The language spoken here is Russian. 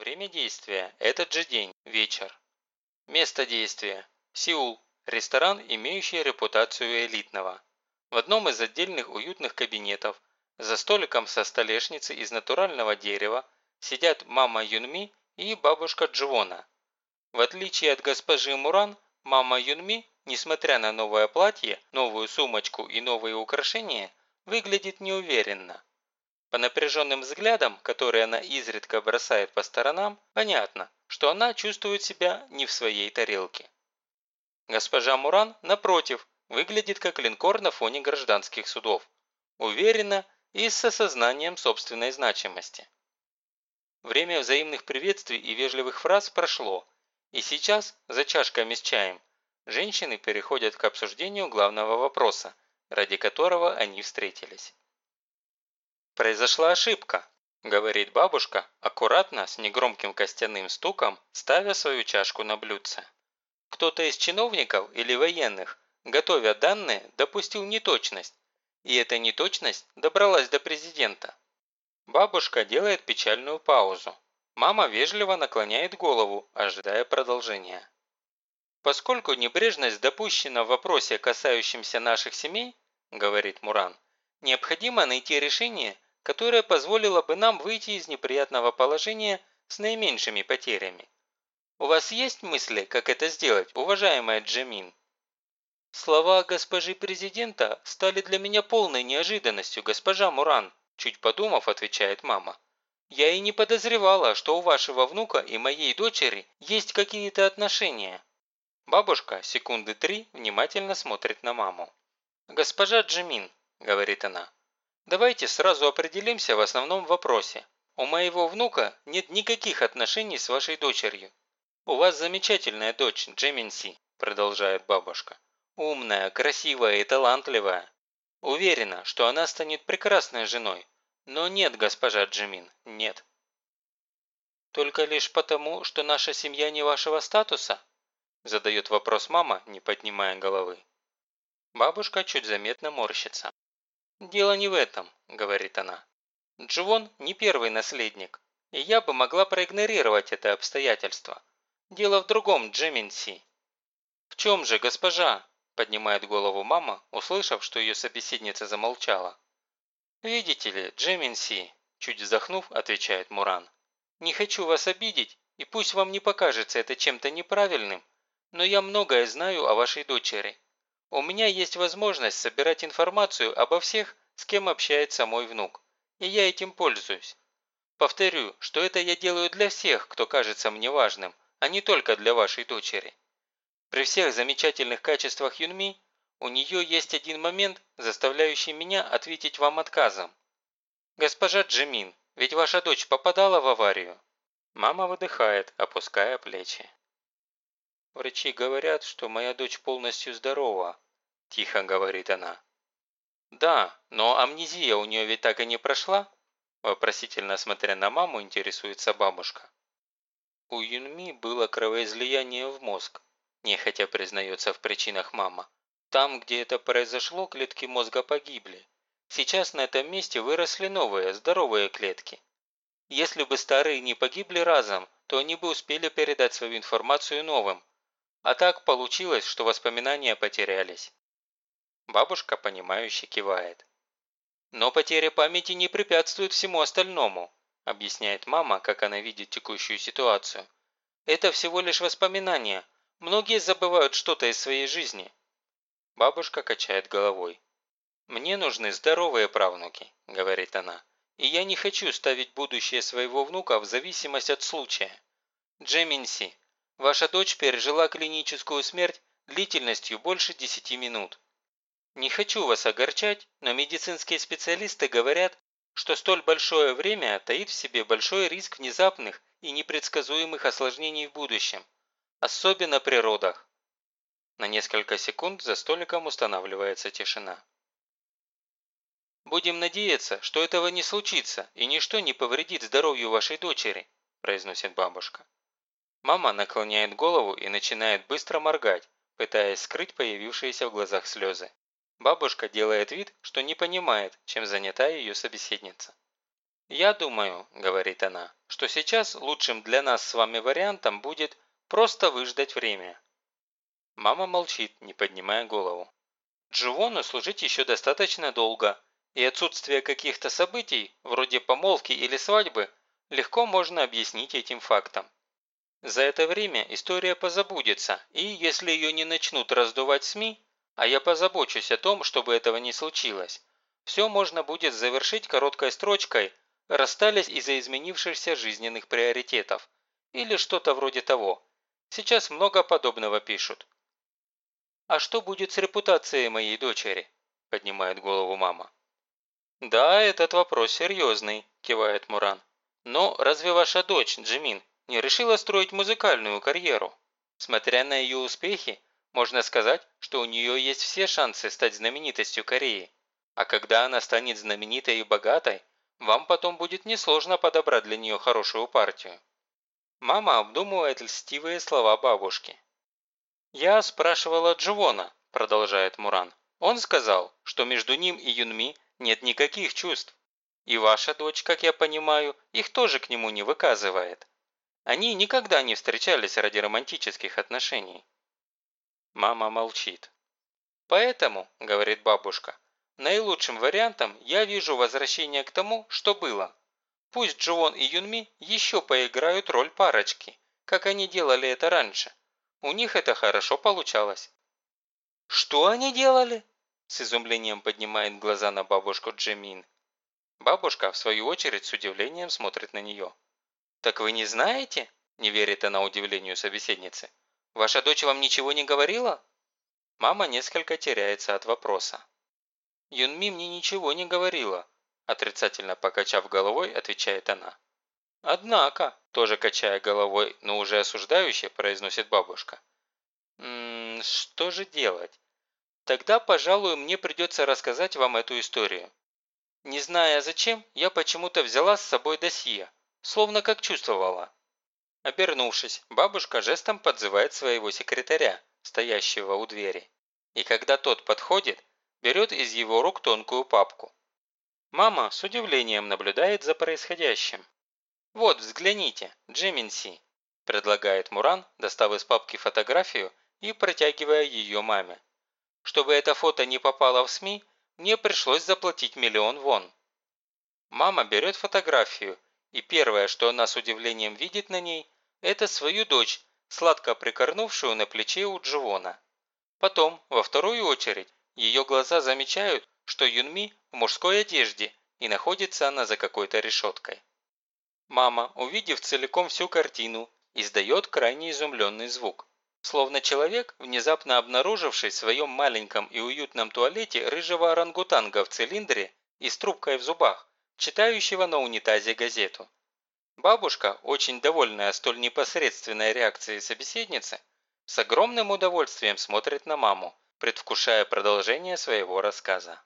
Время действия – этот же день, вечер. Место действия – Сеул, ресторан, имеющий репутацию элитного. В одном из отдельных уютных кабинетов, за столиком со столешницы из натурального дерева, сидят мама Юнми и бабушка Дживона. В отличие от госпожи Муран, мама Юнми, несмотря на новое платье, новую сумочку и новые украшения, выглядит неуверенно. По напряженным взглядам, которые она изредка бросает по сторонам, понятно, что она чувствует себя не в своей тарелке. Госпожа Муран, напротив, выглядит как линкор на фоне гражданских судов. Уверенно и с осознанием собственной значимости. Время взаимных приветствий и вежливых фраз прошло, и сейчас, за чашками с чаем, женщины переходят к обсуждению главного вопроса, ради которого они встретились. «Произошла ошибка», – говорит бабушка, аккуратно, с негромким костяным стуком, ставя свою чашку на блюдце. Кто-то из чиновников или военных, готовя данные, допустил неточность, и эта неточность добралась до президента. Бабушка делает печальную паузу. Мама вежливо наклоняет голову, ожидая продолжения. «Поскольку небрежность допущена в вопросе, касающемся наших семей, – говорит Муран, – необходимо найти решение, которое позволило бы нам выйти из неприятного положения с наименьшими потерями. У вас есть мысли, как это сделать, уважаемая Джамин?» «Слова госпожи президента стали для меня полной неожиданностью, госпожа Муран», чуть подумав, отвечает мама. «Я и не подозревала, что у вашего внука и моей дочери есть какие-то отношения». Бабушка секунды три внимательно смотрит на маму. «Госпожа Джимин», – говорит она, – «давайте сразу определимся в основном вопросе. У моего внука нет никаких отношений с вашей дочерью». «У вас замечательная дочь, Джеминси», – продолжает бабушка. «Умная, красивая и талантливая. Уверена, что она станет прекрасной женой, но нет, госпожа Джимин, нет. Только лишь потому, что наша семья не вашего статуса? Задает вопрос мама, не поднимая головы. Бабушка чуть заметно морщится. «Дело не в этом», – говорит она. «Дживон не первый наследник, и я бы могла проигнорировать это обстоятельство. Дело в другом, Джиминси». «В чем же, госпожа?» – поднимает голову мама, услышав, что ее собеседница замолчала. «Видите ли, Джеминси», – чуть вздохнув, отвечает Муран. «Не хочу вас обидеть, и пусть вам не покажется это чем-то неправильным, но я многое знаю о вашей дочери. У меня есть возможность собирать информацию обо всех, с кем общается мой внук, и я этим пользуюсь. Повторю, что это я делаю для всех, кто кажется мне важным, а не только для вашей дочери. При всех замечательных качествах Юнми у нее есть один момент, заставляющий меня ответить вам отказом. Госпожа Джимин, ведь ваша дочь попадала в аварию?» Мама выдыхает, опуская плечи. «Врачи говорят, что моя дочь полностью здорова», – тихо говорит она. «Да, но амнезия у нее ведь так и не прошла?» Вопросительно смотря на маму, интересуется бабушка. У Юнми было кровоизлияние в мозг, нехотя признается в причинах мама. Там, где это произошло, клетки мозга погибли. Сейчас на этом месте выросли новые, здоровые клетки. Если бы старые не погибли разом, то они бы успели передать свою информацию новым. А так получилось, что воспоминания потерялись. Бабушка, понимающе кивает. Но потеря памяти не препятствует всему остальному, объясняет мама, как она видит текущую ситуацию. Это всего лишь воспоминания. Многие забывают что-то из своей жизни. Бабушка качает головой. «Мне нужны здоровые правнуки», – говорит она. «И я не хочу ставить будущее своего внука в зависимость от случая. Джеминси, ваша дочь пережила клиническую смерть длительностью больше 10 минут. Не хочу вас огорчать, но медицинские специалисты говорят, что столь большое время таит в себе большой риск внезапных и непредсказуемых осложнений в будущем, особенно при родах. На несколько секунд за столиком устанавливается тишина. «Будем надеяться, что этого не случится и ничто не повредит здоровью вашей дочери», произносит бабушка. Мама наклоняет голову и начинает быстро моргать, пытаясь скрыть появившиеся в глазах слезы. Бабушка делает вид, что не понимает, чем занята ее собеседница. «Я думаю», – говорит она, – «что сейчас лучшим для нас с вами вариантом будет просто выждать время». Мама молчит, не поднимая голову. Дживону служить еще достаточно долго, и отсутствие каких-то событий, вроде помолвки или свадьбы, легко можно объяснить этим фактом. За это время история позабудется, и если ее не начнут раздувать СМИ, а я позабочусь о том, чтобы этого не случилось, все можно будет завершить короткой строчкой «расстались из-за изменившихся жизненных приоритетов» или что-то вроде того. Сейчас много подобного пишут. «А что будет с репутацией моей дочери?» – поднимает голову мама. «Да, этот вопрос серьезный», – кивает Муран. «Но разве ваша дочь, Джимин, не решила строить музыкальную карьеру? Смотря на ее успехи, можно сказать, что у нее есть все шансы стать знаменитостью Кореи. А когда она станет знаменитой и богатой, вам потом будет несложно подобрать для нее хорошую партию». Мама обдумывает льстивые слова бабушки. «Я спрашивала Дживона», – продолжает Муран. «Он сказал, что между ним и Юнми нет никаких чувств. И ваша дочь, как я понимаю, их тоже к нему не выказывает. Они никогда не встречались ради романтических отношений. Мама молчит. «Поэтому, – говорит бабушка, – наилучшим вариантом я вижу возвращение к тому, что было. Пусть Джоон и Юнми еще поиграют роль парочки, как они делали это раньше. У них это хорошо получалось». «Что они делали?» С изумлением поднимает глаза на бабушку Джемин. Бабушка, в свою очередь, с удивлением смотрит на нее. «Так вы не знаете?» – не верит она удивлению собеседницы. «Ваша дочь вам ничего не говорила?» Мама несколько теряется от вопроса. «Юнми мне ничего не говорила», – отрицательно покачав головой, отвечает она. «Однако», – тоже качая головой, но уже осуждающе, произносит бабушка. «Ммм, что же делать? Тогда, пожалуй, мне придется рассказать вам эту историю. Не зная зачем, я почему-то взяла с собой досье, словно как чувствовала. Обернувшись, бабушка жестом подзывает своего секретаря, стоящего у двери. И когда тот подходит, берет из его рук тонкую папку. Мама с удивлением наблюдает за происходящим. «Вот, взгляните, Джиминси», – предлагает Муран, достав из папки фотографию и протягивая ее маме. Чтобы это фото не попало в СМИ, мне пришлось заплатить миллион вон. Мама берет фотографию, и первое, что она с удивлением видит на ней, это свою дочь, сладко прикорнувшую на плече у Дживона. Потом, во вторую очередь, ее глаза замечают, что Юнми в мужской одежде, и находится она за какой-то решеткой. Мама, увидев целиком всю картину, издает крайне изумленный звук. Словно человек, внезапно обнаруживший в своем маленьком и уютном туалете рыжего орангутанга в цилиндре и с трубкой в зубах, читающего на унитазе газету. Бабушка, очень довольная столь непосредственной реакцией собеседницы, с огромным удовольствием смотрит на маму, предвкушая продолжение своего рассказа.